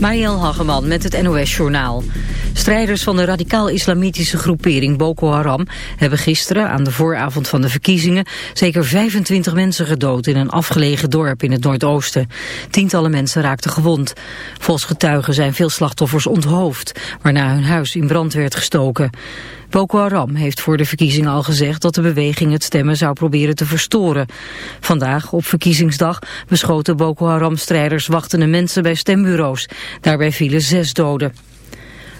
Mariel Hageman met het NOS-journaal. Strijders van de radicaal-islamitische groepering Boko Haram... hebben gisteren, aan de vooravond van de verkiezingen... zeker 25 mensen gedood in een afgelegen dorp in het Noordoosten. Tientallen mensen raakten gewond. Volgens getuigen zijn veel slachtoffers onthoofd... waarna hun huis in brand werd gestoken. Boko Haram heeft voor de verkiezingen al gezegd dat de beweging het stemmen zou proberen te verstoren. Vandaag, op verkiezingsdag, beschoten Boko Haram-strijders wachtende mensen bij stembureaus. Daarbij vielen zes doden.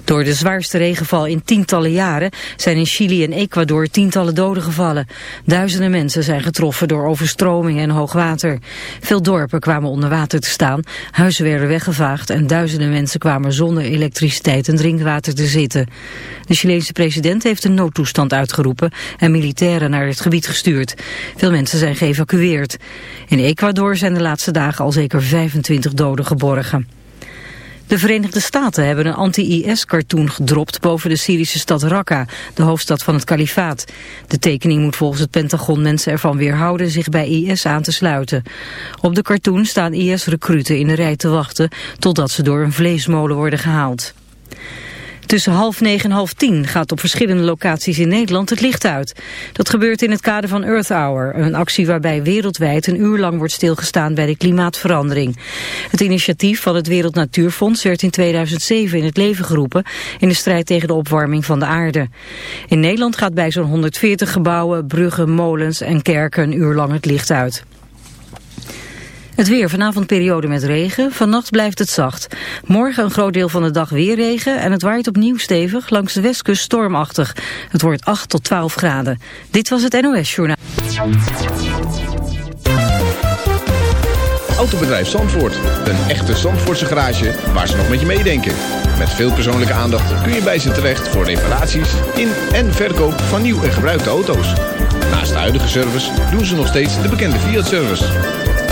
Door de zwaarste regenval in tientallen jaren zijn in Chili en Ecuador tientallen doden gevallen. Duizenden mensen zijn getroffen door overstromingen en hoogwater. Veel dorpen kwamen onder water te staan, huizen werden weggevaagd en duizenden mensen kwamen zonder elektriciteit en drinkwater te zitten. De Chileense president heeft een noodtoestand uitgeroepen en militairen naar het gebied gestuurd. Veel mensen zijn geëvacueerd. In Ecuador zijn de laatste dagen al zeker 25 doden geborgen. De Verenigde Staten hebben een anti-IS-cartoon gedropt boven de Syrische stad Raqqa, de hoofdstad van het kalifaat. De tekening moet volgens het Pentagon mensen ervan weerhouden zich bij IS aan te sluiten. Op de cartoon staan IS-recruten in de rij te wachten totdat ze door een vleesmolen worden gehaald. Tussen half negen en half tien gaat op verschillende locaties in Nederland het licht uit. Dat gebeurt in het kader van Earth Hour, een actie waarbij wereldwijd een uur lang wordt stilgestaan bij de klimaatverandering. Het initiatief van het Wereld Natuurfonds werd in 2007 in het leven geroepen in de strijd tegen de opwarming van de aarde. In Nederland gaat bij zo'n 140 gebouwen, bruggen, molens en kerken een uur lang het licht uit. Het weer, vanavond periode met regen. Vannacht blijft het zacht. Morgen een groot deel van de dag weer regen en het waait opnieuw stevig. Langs de westkust stormachtig. Het wordt 8 tot 12 graden. Dit was het NOS Journaal. Autobedrijf Zandvoort. Een echte Zandvoortse garage waar ze nog met je meedenken. Met veel persoonlijke aandacht kun je bij ze terecht voor reparaties in en verkoop van nieuw en gebruikte auto's. Naast de huidige service doen ze nog steeds de bekende Fiat-service.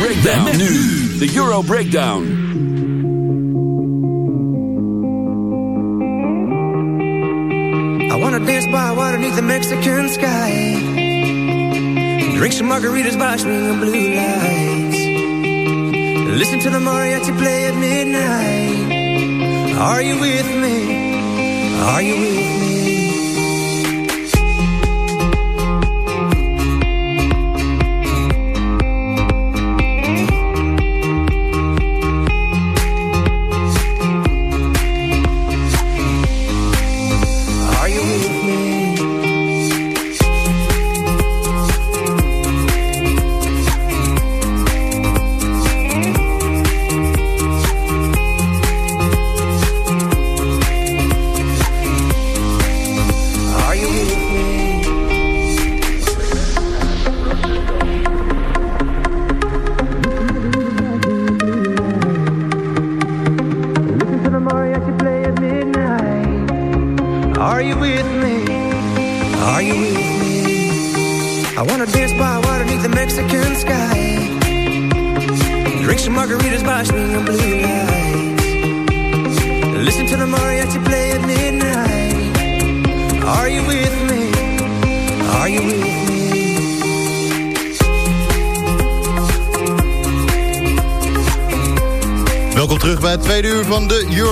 Breakdown. nu de Euro Breakdown. I wanna dance by water beneath the Mexican sky. Drink some margaritas by swinging blue lights. Listen to the mariachi play at midnight. Are you with me? Are you with me?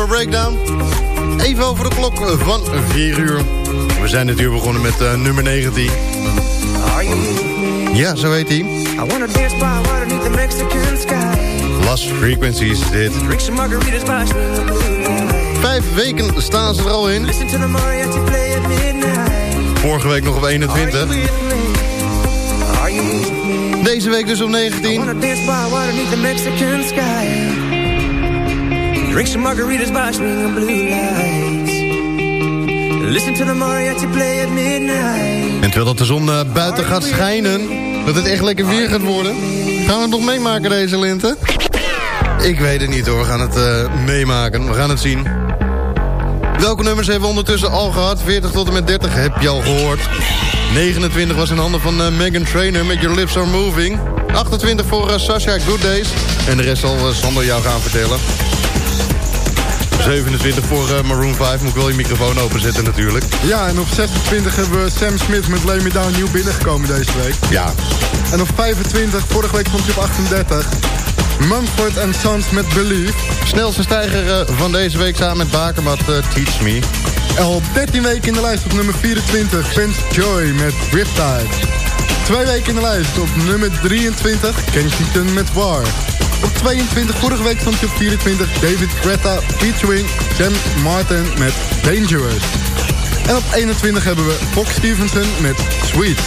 Euro Breakdown. Even over de klok van 4 uur. We zijn dit uur begonnen met eh, nummer 19. Are you with me? Ja, zo heet hij. Last Frequencies is dit. Vijf weken staan ze er al in. Vorige week nog op 21. Are you with me? Deze week dus op I 19. Drink some margaritas by swinging blue lights. Listen to the mariachi play at midnight. En terwijl dat de zon eh, buiten gaat schijnen, dat het echt lekker weer gaat worden. Gaan we het nog meemaken deze lente? Ik weet het niet hoor, we gaan het eh, meemaken. We gaan het zien. Welke nummers hebben we ondertussen al gehad? 40 tot en met 30 heb je al gehoord. 29 was in handen van eh, Megan Trainer met Your Lips Are Moving. 28 voor Sasha Good Days. En de rest zal Sander jou gaan vertellen. 27 voor eh, Maroon 5. Moet ik wel je microfoon openzetten natuurlijk. Ja, en op 26 hebben we Sam Smith met Lay Me Down nieuw binnengekomen deze week. Ja, En op 25, vorige week stond hij op 38. Mumford Sons met Believe. snelste stijger eh, van deze week samen met Bakermat eh, Teach Me. En al 13 weken in de lijst op nummer 24. Prince Joy met Riptide. Twee weken in de lijst op nummer 23. Kensington met War. Op 22, vorige week stond hij op 24. David Guetta featuring Sam Martin met Dangerous. En op 21 hebben we Fox Stevenson met Sweet.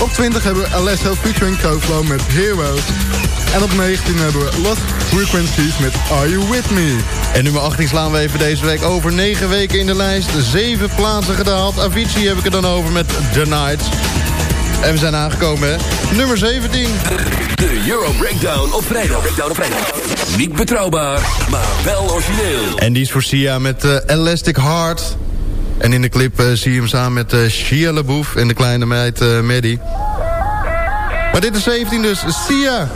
Op 20 hebben we Alesso featuring Toflo met Heroes. En op 19 hebben we Lost Frequencies met Are You With Me. En nummer 18 slaan we even deze week over. 9 weken in de lijst, 7 plaatsen gedaald. Avicii heb ik het dan over met The Nights. En we zijn aangekomen, hè? Nummer 17. De Euro Breakdown op vrijdag. Breakdown op vrijdag. Niet betrouwbaar, maar wel origineel. En die is voor Sia met eh, Elastic Heart. En in de clip eh, zie je hem samen met uh, Shia LaBeouf en de kleine meid Maddie. Maar dit is 17 dus, Sia.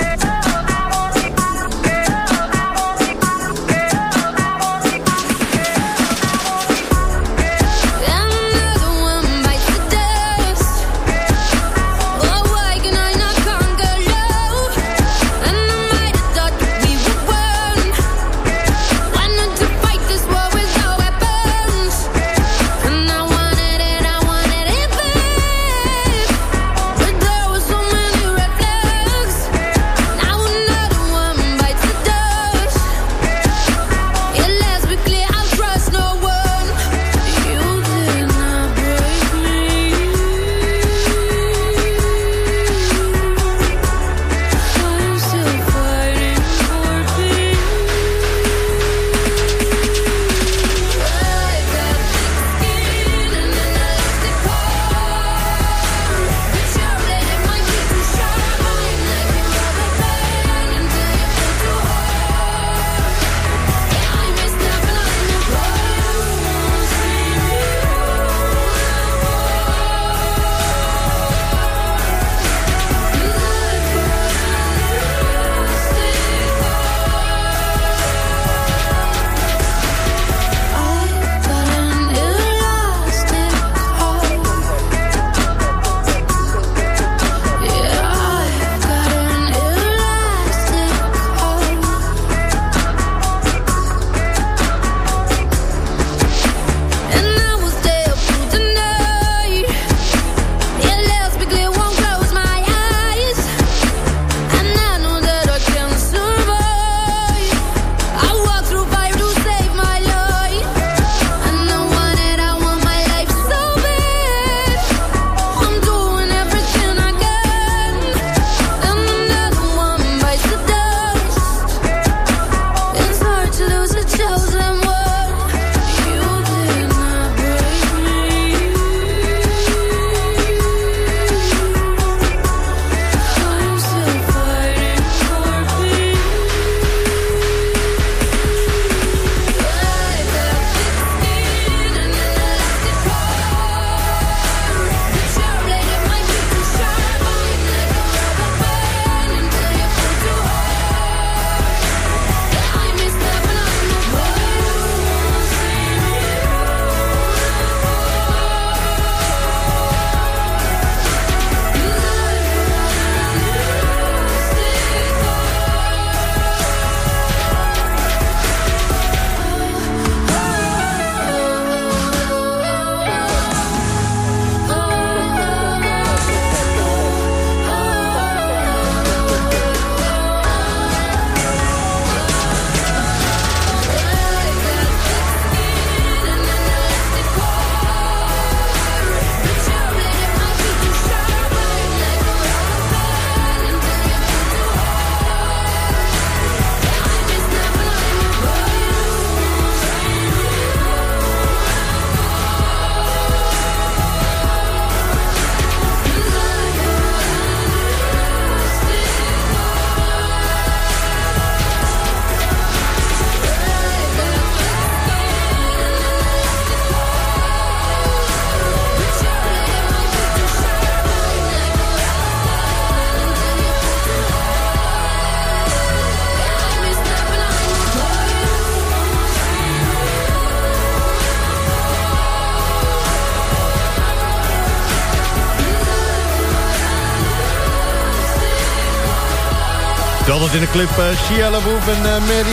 In de clip uh, Shia LaBeouf en uh,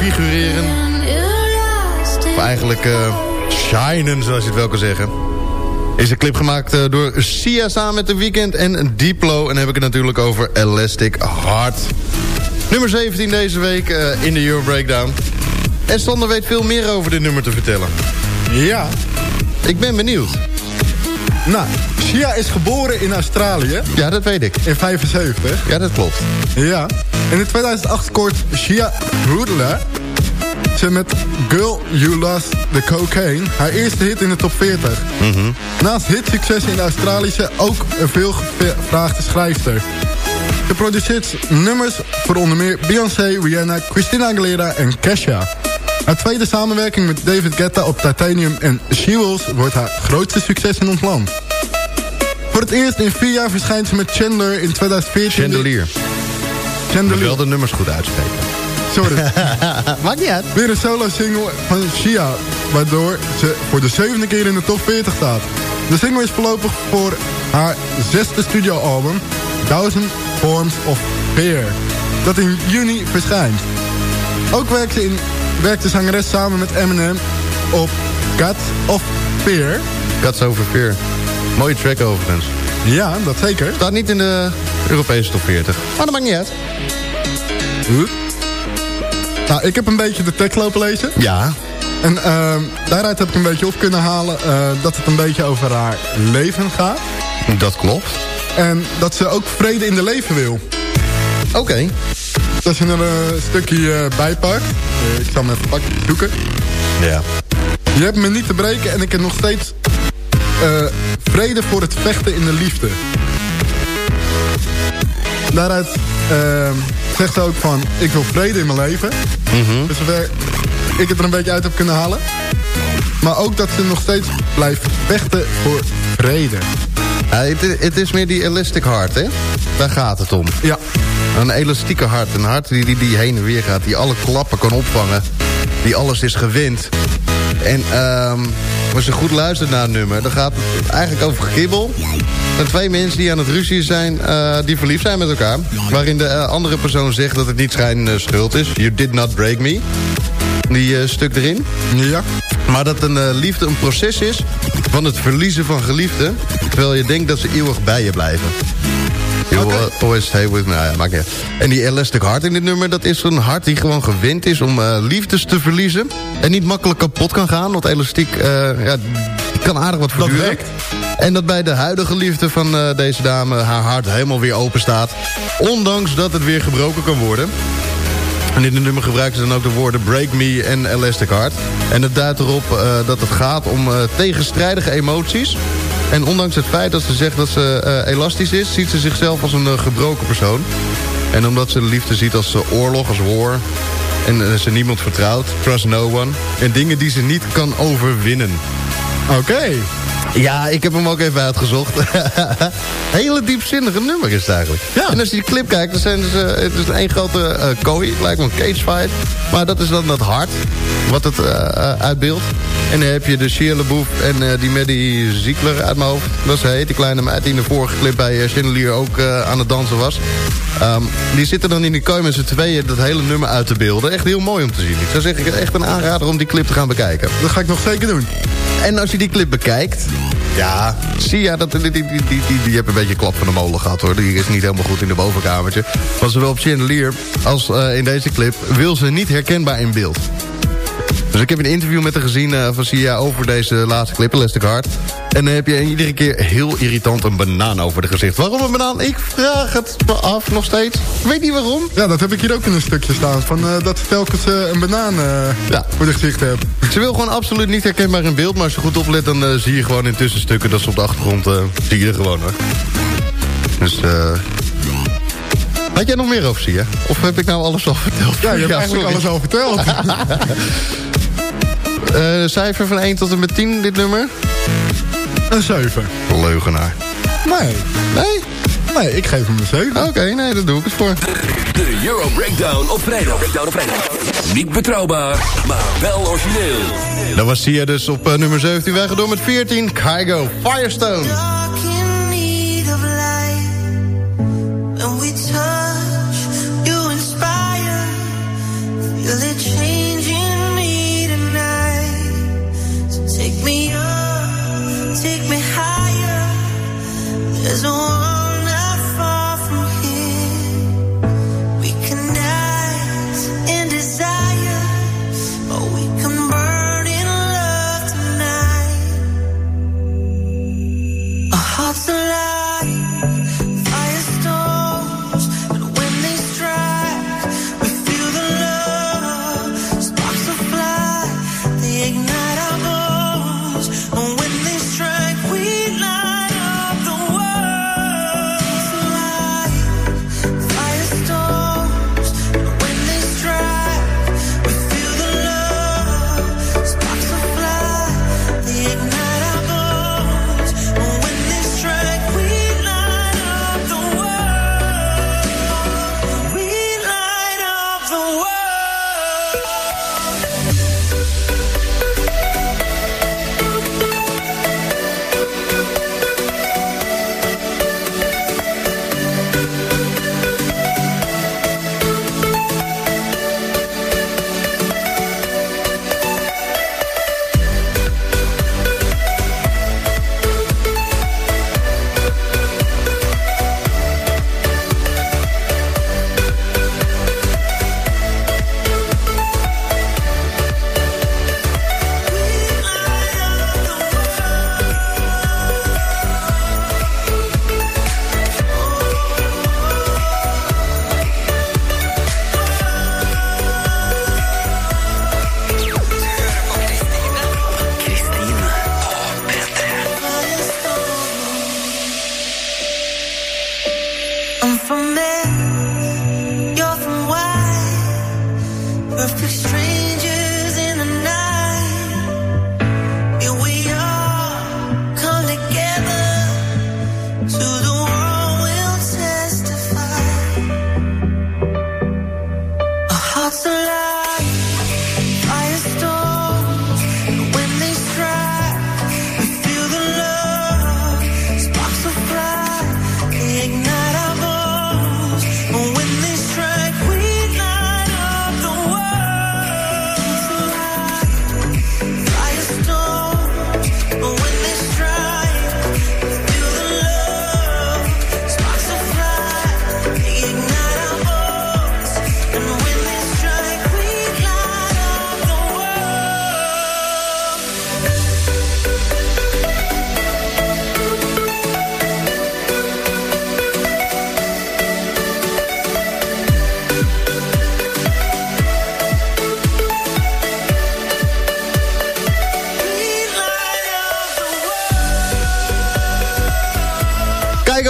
figureren. Of eigenlijk uh, shinen, zoals je het wel kan zeggen. Is een clip gemaakt door Sia samen met The Weeknd en Diplo. En dan heb ik het natuurlijk over Elastic Heart. Nummer 17 deze week uh, in de Euro Breakdown. En Sander weet veel meer over dit nummer te vertellen. Ja. Ik ben benieuwd. Nou, Shia is geboren in Australië. Ja, dat weet ik. In 75. Ja, dat klopt. Ja. En in 2008 scoort Shia Rudler ze met Girl You Lost the Cocaine haar eerste hit in de top 40. Mm -hmm. Naast hitsucces in de Australische ook een veelgevraagde schrijfster. Ze produceert nummers voor onder meer Beyoncé, Rihanna, Christina Aguilera en Kesha. Haar tweede samenwerking met David Guetta op Titanium en She Wills wordt haar grootste succes in ons land. Voor het eerst in vier jaar verschijnt ze met Chandler in 2014. Chandelier. Chandelier. Ik wel de nummers goed uitspreken. Sorry. Maakt niet uit. Weer een solo-single van Shia, waardoor ze voor de zevende keer in de top 40 staat. De single is voorlopig voor haar zesde studioalbum, Thousand Forms of Fear, dat in juni verschijnt. Ook werkt, ze in, werkt de zangeres samen met Eminem op God of Fear. Gods Over Fear. Mooie track overigens. Ja, dat zeker. Staat niet in de Europese top 40. Maar dat maakt niet uit. Huh? Nou, ik heb een beetje de tekst lopen lezen. Ja. En uh, daaruit heb ik een beetje op kunnen halen uh, dat het een beetje over haar leven gaat. Dat klopt. En dat ze ook vrede in de leven wil. Oké. Okay. Dat ze er een stukje uh, bij pakt. Uh, ik zal hem even pakken, zoeken. Ja. Je hebt me niet te breken en ik heb nog steeds uh, vrede voor het vechten in de liefde. Daaruit uh, zegt ze ook van, ik wil vrede in mijn leven. Mm -hmm. Dus zover ik het er een beetje uit heb kunnen halen. Maar ook dat ze nog steeds blijft vechten voor vrede. Ja, het, het, is meer die elastic hart, hè? Daar gaat het om. Ja. Een elastieke hart. Een hart die, die, die heen en weer gaat. Die alle klappen kan opvangen. Die alles is gewend. En um, als je goed luistert naar het nummer... dan gaat het eigenlijk over gibbel. Er twee mensen die aan het ruzie zijn... Uh, die verliefd zijn met elkaar. Waarin de uh, andere persoon zegt dat het niet zijn uh, schuld is. You did not break me. Die stuk erin. Ja. Maar dat een liefde een proces is... van het verliezen van geliefden... terwijl je denkt dat ze eeuwig bij je blijven. You okay. always stay with me. Nou ja, maak je. En die elastic hart in dit nummer... dat is een hart die gewoon gewend is om uh, liefdes te verliezen... en niet makkelijk kapot kan gaan. Want elastiek uh, ja, kan aardig wat verduren. En dat bij de huidige liefde van uh, deze dame... haar hart helemaal weer open staat. Ondanks dat het weer gebroken kan worden. En in het nummer gebruiken ze dan ook de woorden Break Me en Elastic Heart. En het duidt erop uh, dat het gaat om uh, tegenstrijdige emoties. En ondanks het feit dat ze zegt dat ze uh, elastisch is... ziet ze zichzelf als een gebroken persoon. En omdat ze de liefde ziet als oorlog, als war... en ze niemand vertrouwt, trust no one... en dingen die ze niet kan overwinnen. Oké. Ja, ik heb hem ook even uitgezocht. Hele diepzinnige nummer is het eigenlijk. Ja. En als je die clip kijkt, dan zijn ze, het is één grote uh, kooi. Het lijkt wel een cagefight. Maar dat is dan dat hart, wat het uh, uitbeeldt. En dan heb je de Shia LaBeouf en die Maddie Ziegler uit mijn hoofd. Dat is heet, die kleine meid die in de vorige clip bij uh, Chandelier ook aan het dansen was. Um, die zitten dan in die kooi met z'n tweeën dat hele nummer uit te beelden. Echt heel mooi om te zien. Ik zou zeggen, ik echt een aanrader om die clip te gaan bekijken. Dat ga ik nog zeker doen. En als je die clip bekijkt... Ja, zie je dat die, die, die, die, heeft een beetje klap van de molen gehad hoor. Die is niet helemaal goed in de bovenkamertje. Maar zowel op Chandelier als uh, in deze clip wil ze niet herkenbaar in beeld. Dus ik heb een interview met haar gezien uh, van Sia over deze laatste clip, Elastic Heart. En dan heb je iedere keer heel irritant een banaan over de gezicht. Waarom een banaan? Ik vraag het me af nog steeds. Ik weet niet waarom. Ja, dat heb ik hier ook in een stukje staan. Van, uh, dat ze telkens uh, een banaan ja. voor de gezicht hebt. Ze wil gewoon absoluut niet herkenbaar in beeld. Maar als je goed oplet, dan zie je gewoon in tussenstukken... dat ze op de achtergrond zie je er gewoon hoor. Dus... eh. Had jij nog meer over Sia? Of heb ik nou alles al verteld? Ja, je hebt ja, eigenlijk alles al verteld. uh, cijfer van 1 tot en met 10, dit nummer? Een 7. Leugenaar. Nee. Nee? Nee, ik geef hem een 7. Oké, okay, nee, dat doe ik het voor. De Euro Breakdown op vrijdag. Breakdown op vrijdag. Niet betrouwbaar, maar wel origineel. Dat was Sia dus op uh, nummer 17. Wij gaan door met 14. Kygo, Firestone.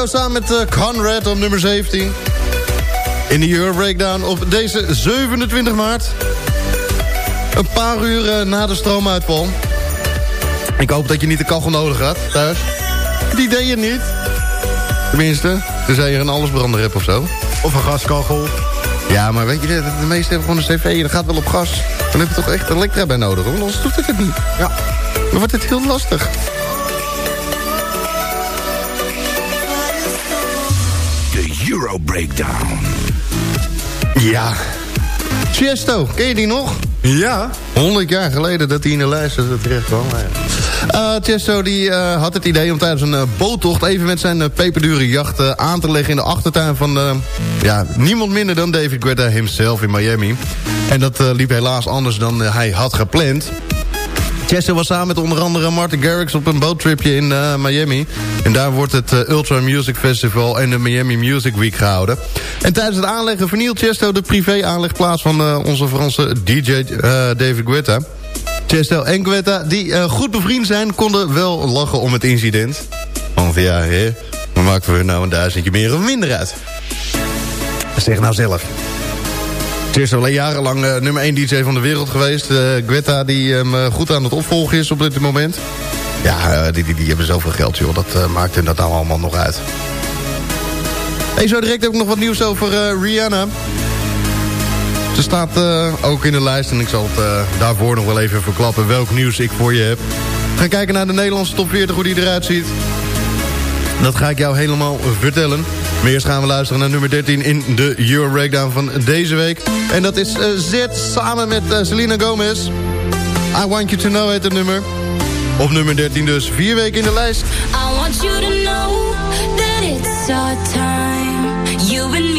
Keigo samen met eh, Conrad op nummer 17. In de Euro Breakdown op deze 27 maart. Een paar uur eh, na de stroomuitval. Ik hoop dat je niet de kachel nodig had thuis. Die deed je niet. Tenminste, tenzij je een allesbrander hebt of zo. Of een gaskachel. Ja, maar weet je, de, de meeste hebben gewoon een cv. Dat gaat wel op gas. Dan heb je toch echt elektra bij nodig. Want anders doet het het niet. Ja. Dan wordt het heel lastig. Breakdown. Ja. Fiesto, ken je die nog? Ja. 100 jaar geleden dat hij in de lijst terecht kwam. Uh, Chesto die, eh, had het idee om tijdens een eh, boottocht... even met zijn eh, peperdure jacht eh, aan te leggen in de achtertuin van... eh, ja, niemand minder dan David Guetta himself in Miami. En dat eh, liep helaas anders dan eh, hij had gepland. Chesto was samen met onder andere Martin Garrix op een boottripje in eh, Miami. En daar wordt het eh, Ultra Music Festival en de Miami Music Week gehouden. En tijdens het aanleggen vernielt Chesto de privé-aanlegplaats van eh, onze Franse DJ David Guetta. Chesto en Guetta, die goed bevriend zijn, konden wel lachen om het incident. Want ja, hè, we maken we nou een duizendje meer of minder uit. Zeg nou zelf. Is al jarenlang eh, nummer 1 DJ van de wereld geweest. Eh Guetta die hem eh, goed aan het opvolgen is op dit moment. Ja, die, die, die hebben zoveel geld, joh. Dat maakt hen dat nou allemaal nog uit. Hey, zo direct heb ik nog wat nieuws over Rihanna. Ze staat ook in de lijst en ik zal het daarvoor nog wel even verklappen welk nieuws ik voor je heb. We gaan kijken naar de Nederlandse top 40, hoe die eruit ziet. Dat ga ik jou helemaal vertellen. Maar eerst gaan we luisteren naar nummer 13 in de Euro Breakdown van deze week. En dat is eh, Z samen met eh, Selena Gomez. I Want You To Know heet het nummer. Op nummer 13 dus, vier weken in de lijst. I want you to know that it's our time. You and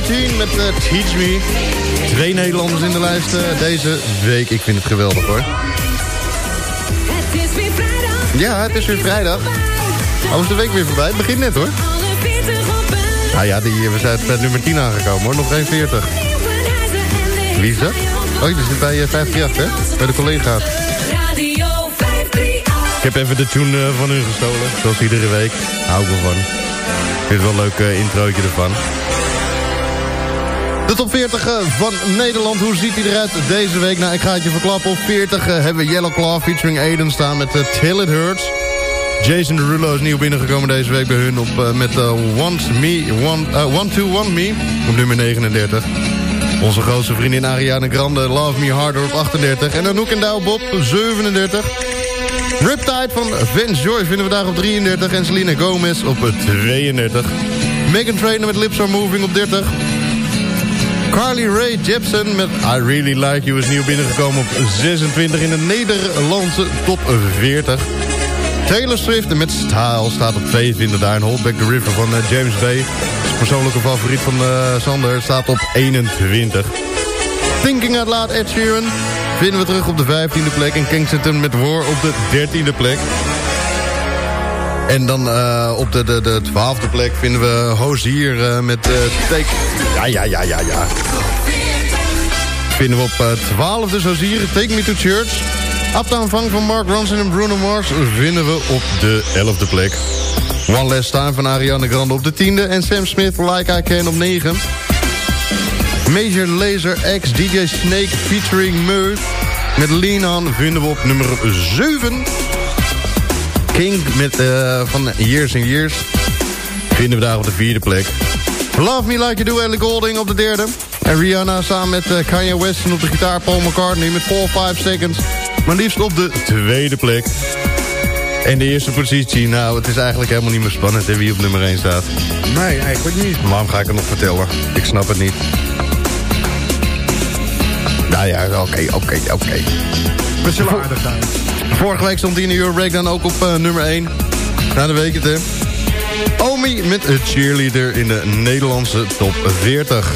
nummer 10 met eh, Teach Me. Twee Nederlanders in de lijst eh, deze week. Ik vind het geweldig hoor. Het is weer vrijdag. Ja, het is weer vrijdag. Oh, is de week weer voorbij? Het begint net hoor. Alle 40 op een Nou ja, die, we zijn bij nummer 10 aangekomen hoor. Nog geen 40. Wie is dat? Oh, die zit bij uh, 538 hè? Bij de collega's. Radio 538. Ik heb even de tune eh, van hun gestolen. Zoals iedere week. Hou ik wel van. Ik vind het wel een leuk uh, introotje ervan. De top 40 eh, van Nederland, hoe ziet hij eruit deze week? Nou, ik ga het je verklappen. Op 40 eh, hebben we Yellow Claw featuring Aiden staan met uh, Till It Hurts. Jason Derulo is nieuw binnengekomen deze week bij hun op, met uh, Want Me, Want, uh, Want To Want Me op nummer 39. Onze grootste vriendin Ariana Grande, Love Me Harder op 38. En Anouk en Douw Bob op 37. Riptide van Vince Joy vinden we daar op 33. En Selena Gomez op 32. Megan Trainor met Lips Are Moving op 30. Carly Rae Jepsen met I Really Like You is nieuw binnengekomen op 26 in de Nederlandse top 40. Taylor Swift met Style staat op 22 daar. En Hold Back the River van uh, James Bay. Persoonlijke favoriet van uh, Sander staat op 21. Thinking Out Loud Ed Sheeran vinden we terug op de 15e plek. En Kensington met War op de 13e plek. En dan uh, op de, de, de 12e plek vinden we Hozier uh, met uh, Take... Ja, ja, ja, ja, ja. Vinden we op 12 dus Hozier, Take Me to Church. Funk van Mark Ronson en Bruno Mars vinden we op de 11e plek. One Last Time van Ariana Grande op de 10e. En Sam Smith, Like I Can op 9. Major Laser X DJ Snake featuring Meus. Met Lean On vinden we op nummer 7. King met, uh, van Years and Years vinden we daar op de vierde plek. Love Me Like You Do, Ellie Golding op de derde. En Rihanna samen met uh, Kanye West en op de gitaar Paul McCartney met 4-5 Seconds. Maar liefst op de tweede plek. En de eerste positie, nou, het is eigenlijk helemaal niet meer spannend hè, wie op nummer 1 staat. Nee, eigenlijk niet. Waarom ga ik het nog vertellen? Ik snap het niet. Nou ja, oké, oké, oké. We zullen aardig zijn. Vorige week stond hij in de Euro Breakdown ook op uh, nummer 1. Na de week het, hè. Omi met een cheerleader in de Nederlandse top 40.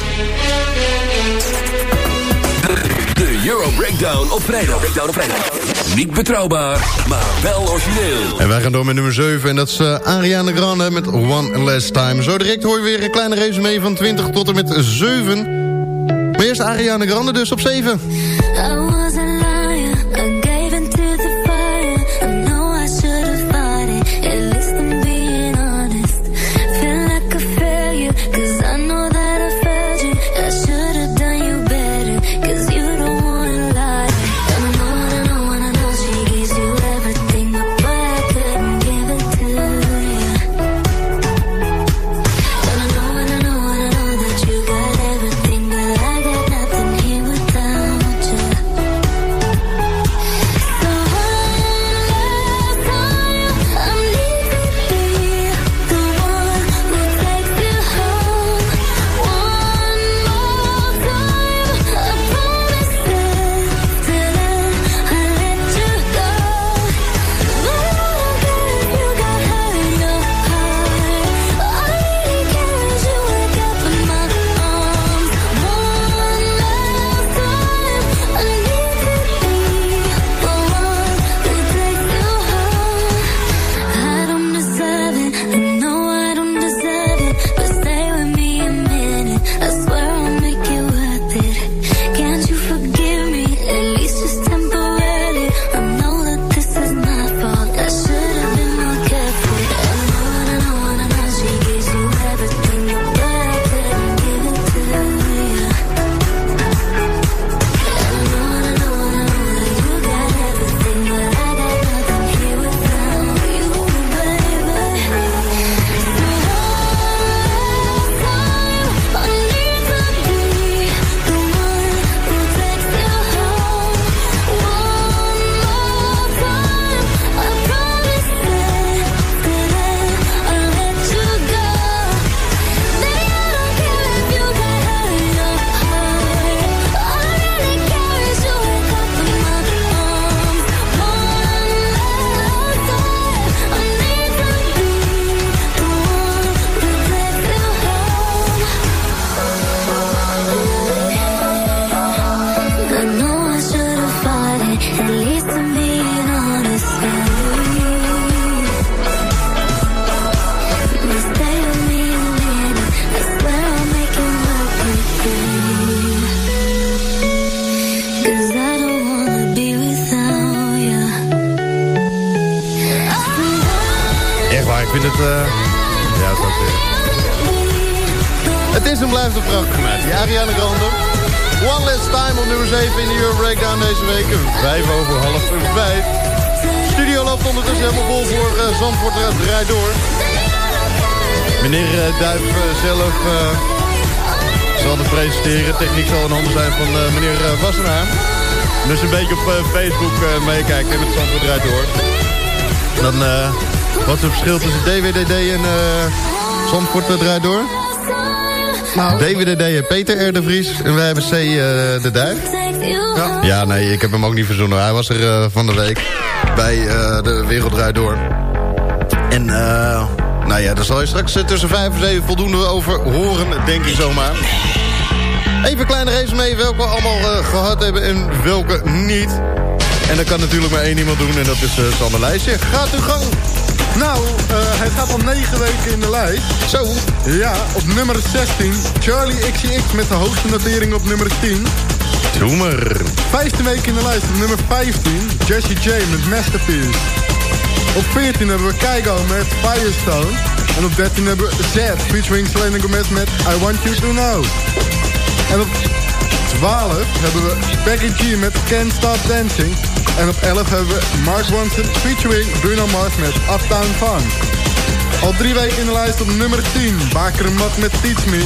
De Euro Breakdown op vrijdag. Breakdown op vrijdag. Niet betrouwbaar, maar wel origineel. En wij gaan door met nummer 7 en dat is uh, Ariana Grande met One Last Time. Zo direct hoor je weer een kleine resume van 20 tot en met 7. Maar eerst Ariana Grande dus op 7. Beetje op eh, Facebook eh, meekijken met Zandvoort draait door. Dan eh, wat is het verschil tussen DWDD en eh Zandvoort draait door? Nou, DWDD en Peter R. de Vries. En wij hebben C. de Duif. Ja. Ja, nee, ik heb hem ook niet verzonnen. Hij was er van de week bij de Wereld Draait Door. En eh, nou ja, daar zal je straks tussen vijf en zeven voldoende over horen, denk ik zomaar. Even een kleine mee welke we allemaal eh, gehad hebben en welke niet. En dat kan natuurlijk maar één iemand doen en dat is uh, Sander Lijstje. Gaat uw gang. nou eh, hij gaat al negen weken in de lijst. Zo. Ja, op nummer 16. Charlie XCX met de hoogste notering op nummer 10. Doe maar. Vijfde week in de lijst op nummer 15. Jessie J met Masterpiece. Op 14 hebben we Keigo met Firestone. En op 13 hebben we Z featuring Selena Gomez met I Want You To Know. En op 12 hebben we Becky G met Can't Stop Dancing. En op 11 hebben we Mark Ronson featuring Bruno Mars met Uptown Funk. Al drie weken in de lijst op nummer 10. Baker Mat met Teach Me.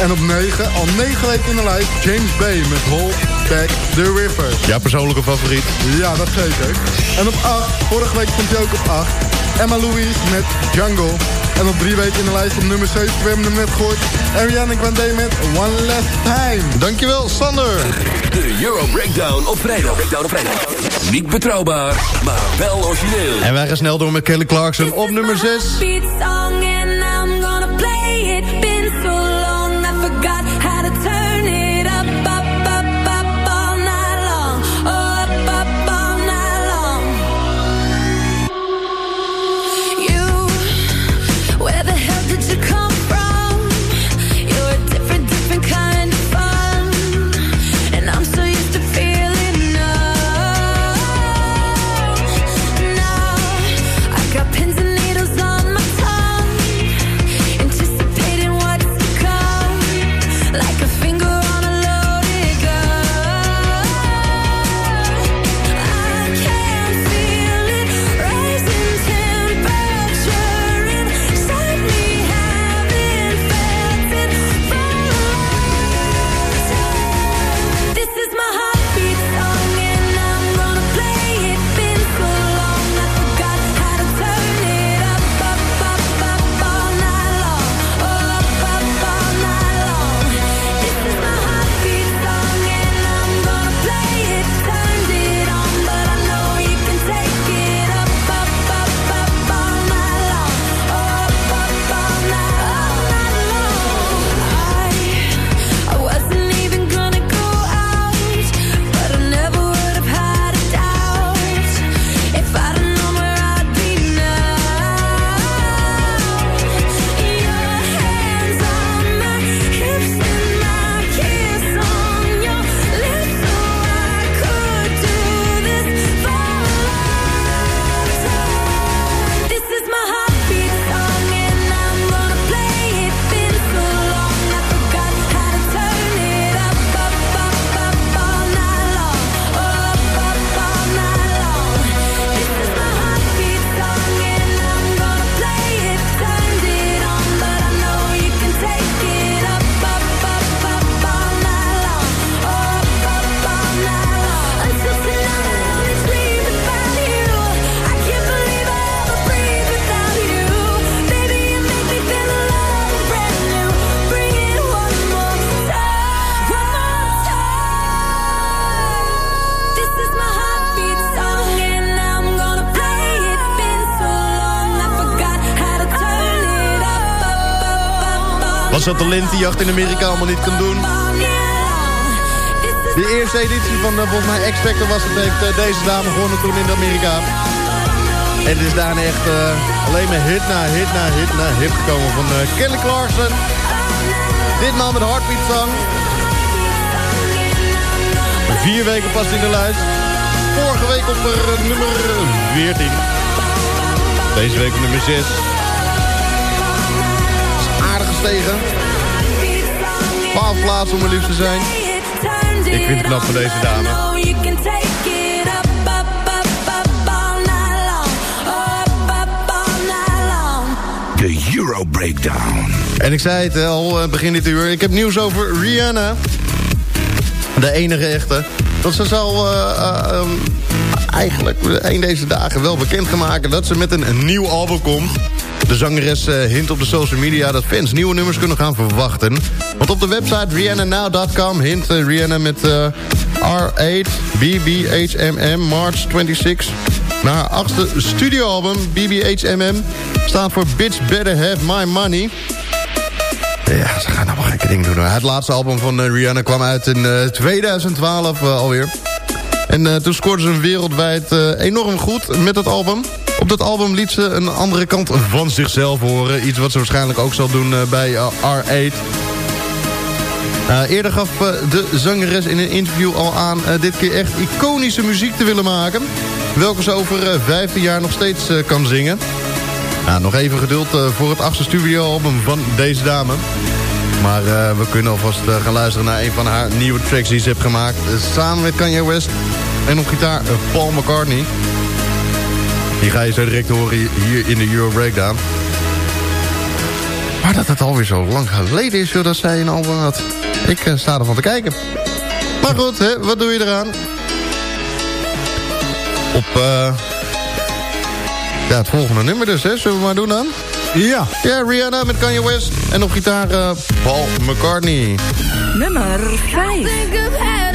En op 9, al 9 weken in de lijst, James Bay met Hold Back the River. Ja, persoonlijke favoriet. Ja, dat zeker. En op 8, vorige week stond hij ook op 8. Emma Louise met Jungle. En op 3 weken in de lijst op nummer 7, we hebben hem net gehoord. Ariana Grande met One Last Time. Dankjewel, Sander. De Euro Breakdown op vrijdag. Breakdown op vrijdag. Niet betrouwbaar, maar wel origineel. En wij gaan snel door met Kelly Clarkson op nummer 6. Up. Wat zo'n talentenjacht in Amerika allemaal niet kan doen. De eerste editie van uh, volgens mij X Factor was het. Heeft uh, deze dame gewonnen toen in Amerika. En het is daarna echt uh, alleen maar hit na hit na hit na hit gekomen van Kelly Clarkson. Ditmaal met Heartbeat Song. Vier weken pas in de lijst. Vorige week op nummer 14. Deze week op nummer 6. Gestegen. 12 plaatsen om er liefst te zijn. Ik vind het knap van deze dame. De Euro Breakdown. En ik zei het al begin dit uur. Ik heb nieuws over Rihanna. De enige echte. Dat ze zal uh, uh, um, eigenlijk een deze dagen wel bekend gaan maken... dat ze met een, een nieuw album komt. De zangeres uh, hint op de social media dat fans nieuwe nummers kunnen gaan verwachten. Want op de website rihannanow.com hint uh, Rihanna met uh, R8 BBHMM March 26 naar haar achtste studioalbum BBHMM staat voor Bitch Better Have My Money. Ja, ze gaan allemaal gekke dingen doen. Het laatste album van Rihanna kwam uit in 2012 alweer. En toen scoorde ze wereldwijd enorm goed met het album. Op dat album liet ze een andere kant van zichzelf horen. Iets wat ze waarschijnlijk ook zal doen bij R8. Uh, eerder gaf uh, de zangeres in een interview al aan uh, dit keer echt iconische muziek te willen maken. Welke ze over 15 jaar nog steeds kan zingen. Nou, nog even geduld voor het achtste studioalbum van deze dame. Maar we kunnen alvast gaan luisteren naar een van haar nieuwe tracks die ze heeft gemaakt. samen met Kanye West en op gitaar Paul McCartney. Die ga je zo direct horen hier in de Euro Breakdown. Maar dat het alweer zo lang geleden is dat zij een album had. Ik uh, sta ervan te kijken. Maar goed, hè, wat doe je eraan? Op uh, ja, het volgende nummer dus, hè? Zullen we maar doen dan? Ja. Ja, Rihanna met Kanye West. En op gitaar uh, Paul McCartney. Nummer 5.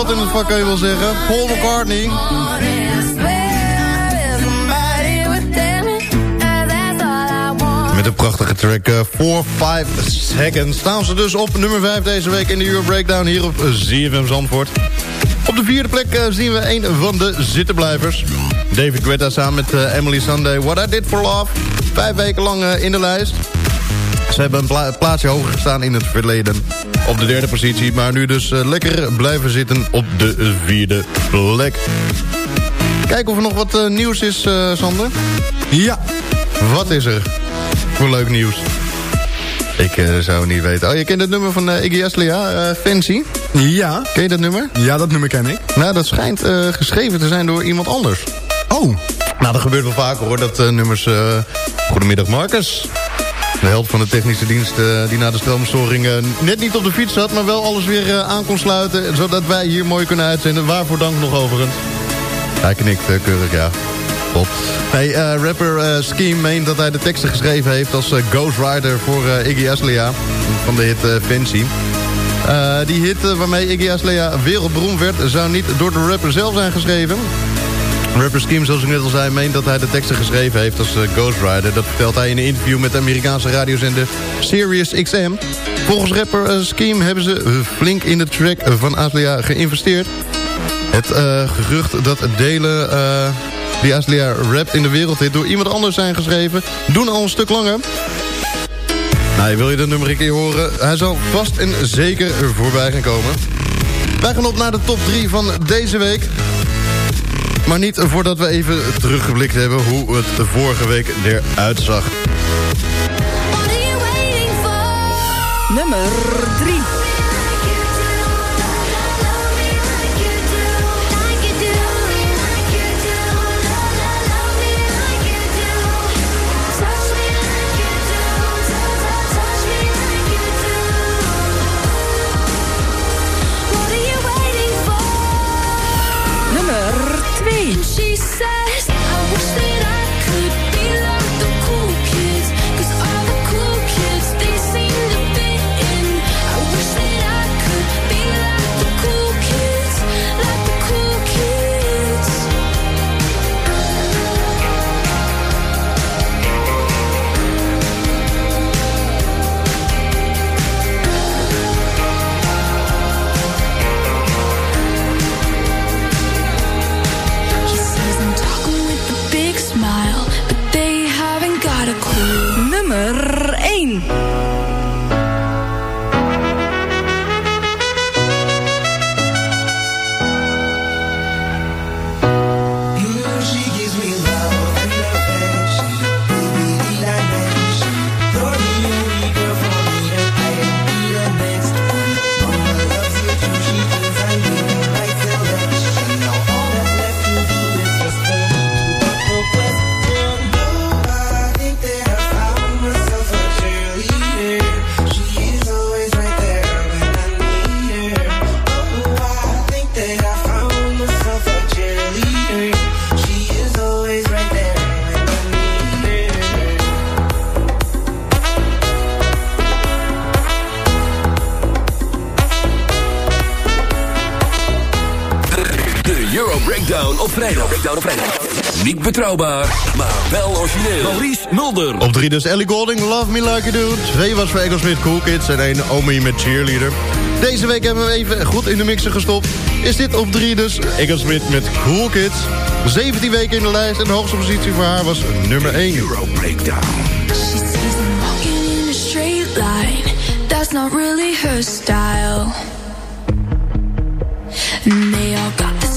Rot in het vak, kan je wel zeggen. Paul McCartney. Met een prachtige track 4-5 Seconds. Staan ze dus op nummer 5 deze week in de Euro Breakdown hier op ZFM Zandvoort. Op de vierde plek eh, zien we een van de zittenblijvers. David Guetta samen met eh, Emily Sunday. What I Did For Love. Vijf weken lang eh, in de lijst. Ze hebben een pla- plaatsje hoger gestaan in het verleden. Op de derde positie. Maar nu dus eh, lekker blijven zitten op de vierde plek. Kijken of er nog wat eh, nieuws is, eh, Sander. Ja, Wat is er voor leuk nieuws? Ik eh, zou het niet weten. Oh, je kent het nummer van eh, Iggy Azalea, eh, Fancy. ja, Ken je dat nummer? ja, dat nummer ken ik. Nou, dat schijnt geschreven te zijn door iemand anders. Oh, Nou, dat gebeurt wel vaker hoor, dat nummers... Goedemiddag Marcus. De held van de technische dienst eh, die na de stroomstoring eh, net niet op de fiets zat... maar wel alles weer eh, aan kon sluiten... zodat wij hier mooi kunnen uitzenden. Waarvoor dank nog overigens. Hij knikt keurig, ja. Klopt. Hey, rapper Scheme meent dat hij de teksten geschreven heeft... als Ghost Rider voor Iggy Azalea van de hit Fancy. Die hit waarmee Iggy Azalea wereldberoemd werd... zou niet door de rapper zelf zijn geschreven... Rapper Scheme, zoals ik net al zei, meent dat hij de teksten geschreven heeft als eh, Ghost Rider. Dat vertelt hij in een interview met de Amerikaanse radiozender Sirius XM. Volgens rapper eh, Scheme hebben ze eh, flink in de track van Azalea geïnvesteerd. Het eh, gerucht dat delen eh, die Azalea rapt in de wereldhit door iemand anders zijn geschreven... doen al een stuk langer. Nou, wil je dat nummer een keer horen? Hij zal vast en zeker voorbij gaan komen. Wij gaan op naar de top 3 van deze week. Maar niet voordat we even teruggeblikt hebben hoe het de vorige week eruit zag. What are you waiting for? Nummer 3. Nummer Euro Breakdown op vrijdag. Breakdown op vrijdag. Niet betrouwbaar, maar wel origineel. Maurice Mulder. Op 3 dus Ellie Golding, Love Me Like You Do. 2 was voor Smith Cool Kids en 1 Omi met Cheerleader. Deze week hebben we even goed in de mixer gestopt. Is dit op 3 dus Smith met Cool Kids. 17 weken in de lijst en de hoogste positie voor haar was nummer 1. Euro Breakdown. She sees them walking in a straight line. That's not really her style. And they all got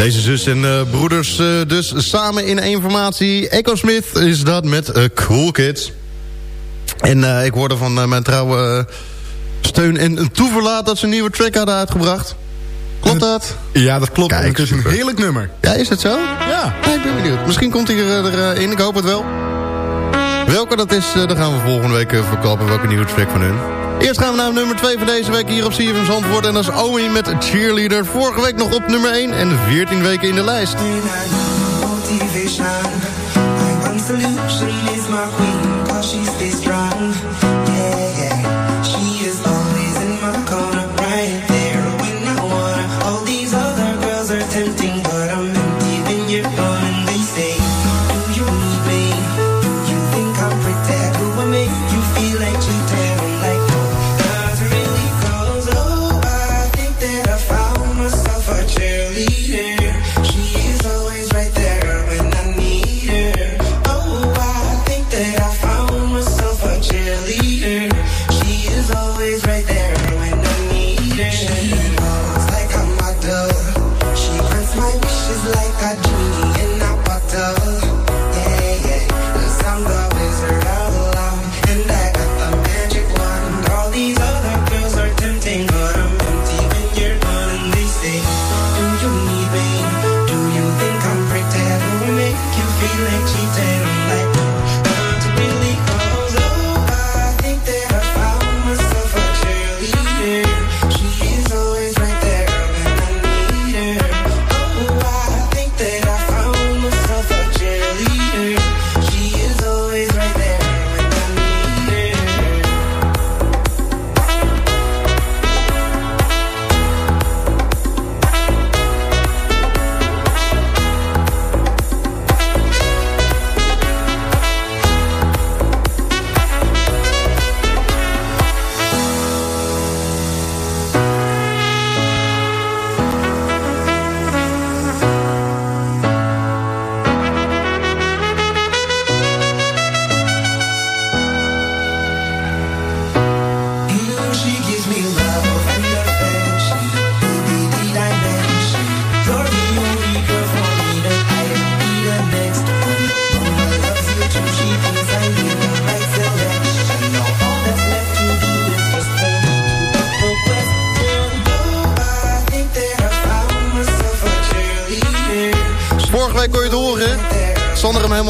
Deze zus en eh, broeders eh, dus samen in één formatie. Echo Smith is dat met eh, Cool Kids. En ik hoorde van mijn trouwe steun en toeverlaat... dat ze een nieuwe track hadden uitgebracht. Klopt dat? Ja, dat klopt. Kijk, het is een heerlijk nummer. Ja, is het zo? Ja. Ja, ik ben benieuwd. Misschien komt hij er, er, ik hoop het wel. Welke dat is, dan gaan we volgende week verklappen welke nieuwe track van hun. Eerst gaan we naar nummer 2 van deze week hier op CFM Zandvoort. En dat is Omi met Cheerleader. Vorige week nog op nummer 1 en 14 weken in de lijst.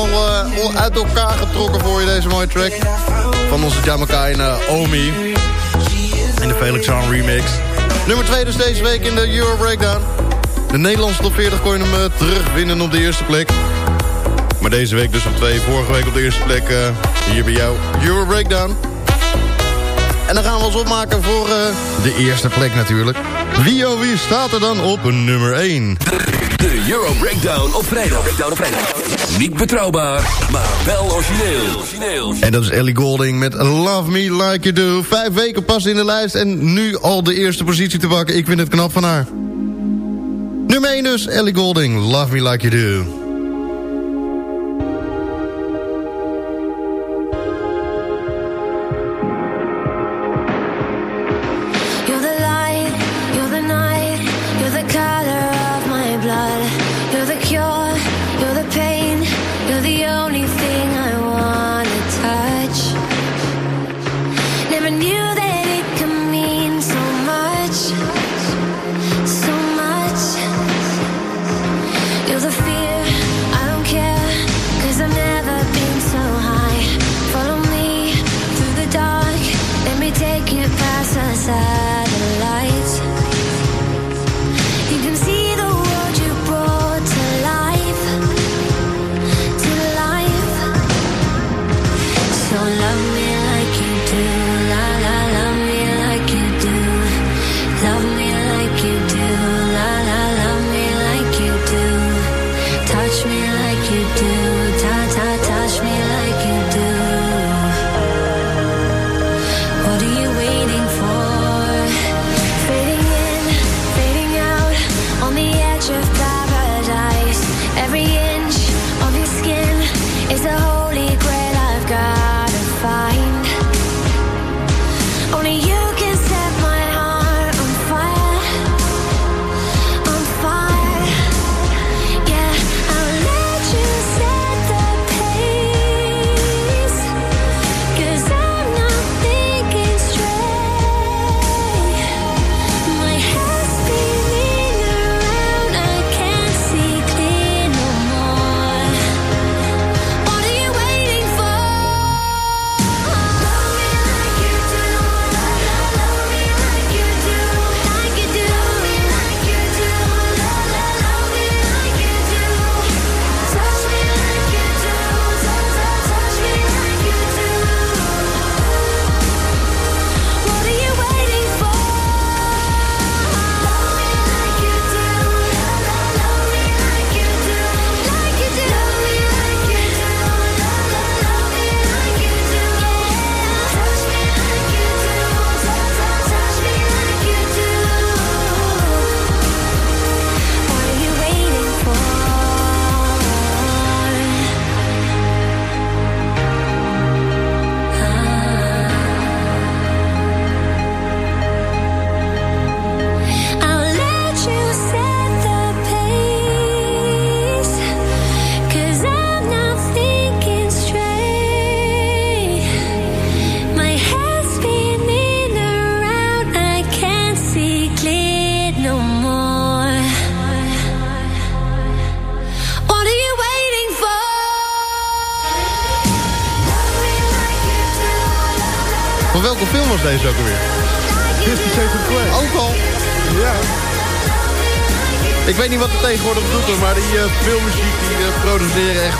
Helemaal eh, uit elkaar getrokken voor je deze mooie track. Van onze Jamaican uh, Omi. In de Felix remix. Nummer 2 dus deze week in de Euro Breakdown. De Nederlandse top 40 kon je hem eh, terugwinnen op de eerste plek. Maar deze week dus op 2. Vorige week op de eerste plek eh, hier bij jou. Euro Breakdown. En dan gaan we ons opmaken voor eh, de eerste plek natuurlijk. Wie oh wie staat er dan op nummer 1? De Euro Breakdown op. Breakdown op vrijdag. Niet betrouwbaar, maar wel origineel. En dat is Ellie Golding met Love Me Like You Do. Vijf weken pas in de lijst en nu al de eerste positie te pakken. Ik vind het knap van haar. Nummer 1 dus, Ellie Golding, Love Me Like You Do.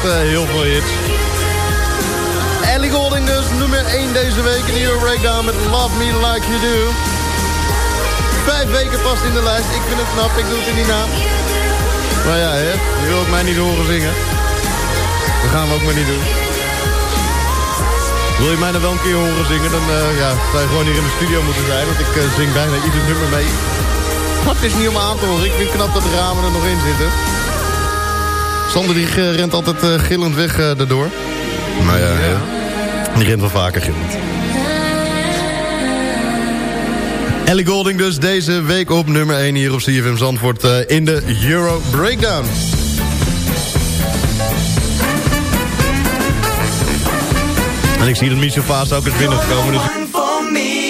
Echt heel veel hits. Ellie Golding dus, nummer 1 deze week in de Breakdown met Love Me Like You Do. Vijf weken vast in de lijst, ik vind het knap, ik doe het in die naam. Maar ja, hè, je wilt mij niet horen zingen. Dat gaan we ook maar niet doen. Wil je mij nou wel een keer horen zingen, dan uh, ja, zou je gewoon hier in de studio moeten zijn. Want ik uh, zing bijna ieder nummer mee. Maar het is niet om aan te horen. Ik vind knap dat de ramen er nog in zitten. Sander die rent altijd gillend weg daardoor. Maar ja, ja. die rent wel vaker gillend. Ellie Golding dus deze week op nummer 1 hier op CFM Zandvoort in de Euro Breakdown. En ik zie dat Michel Vaas ook is binnengekomen. Dus...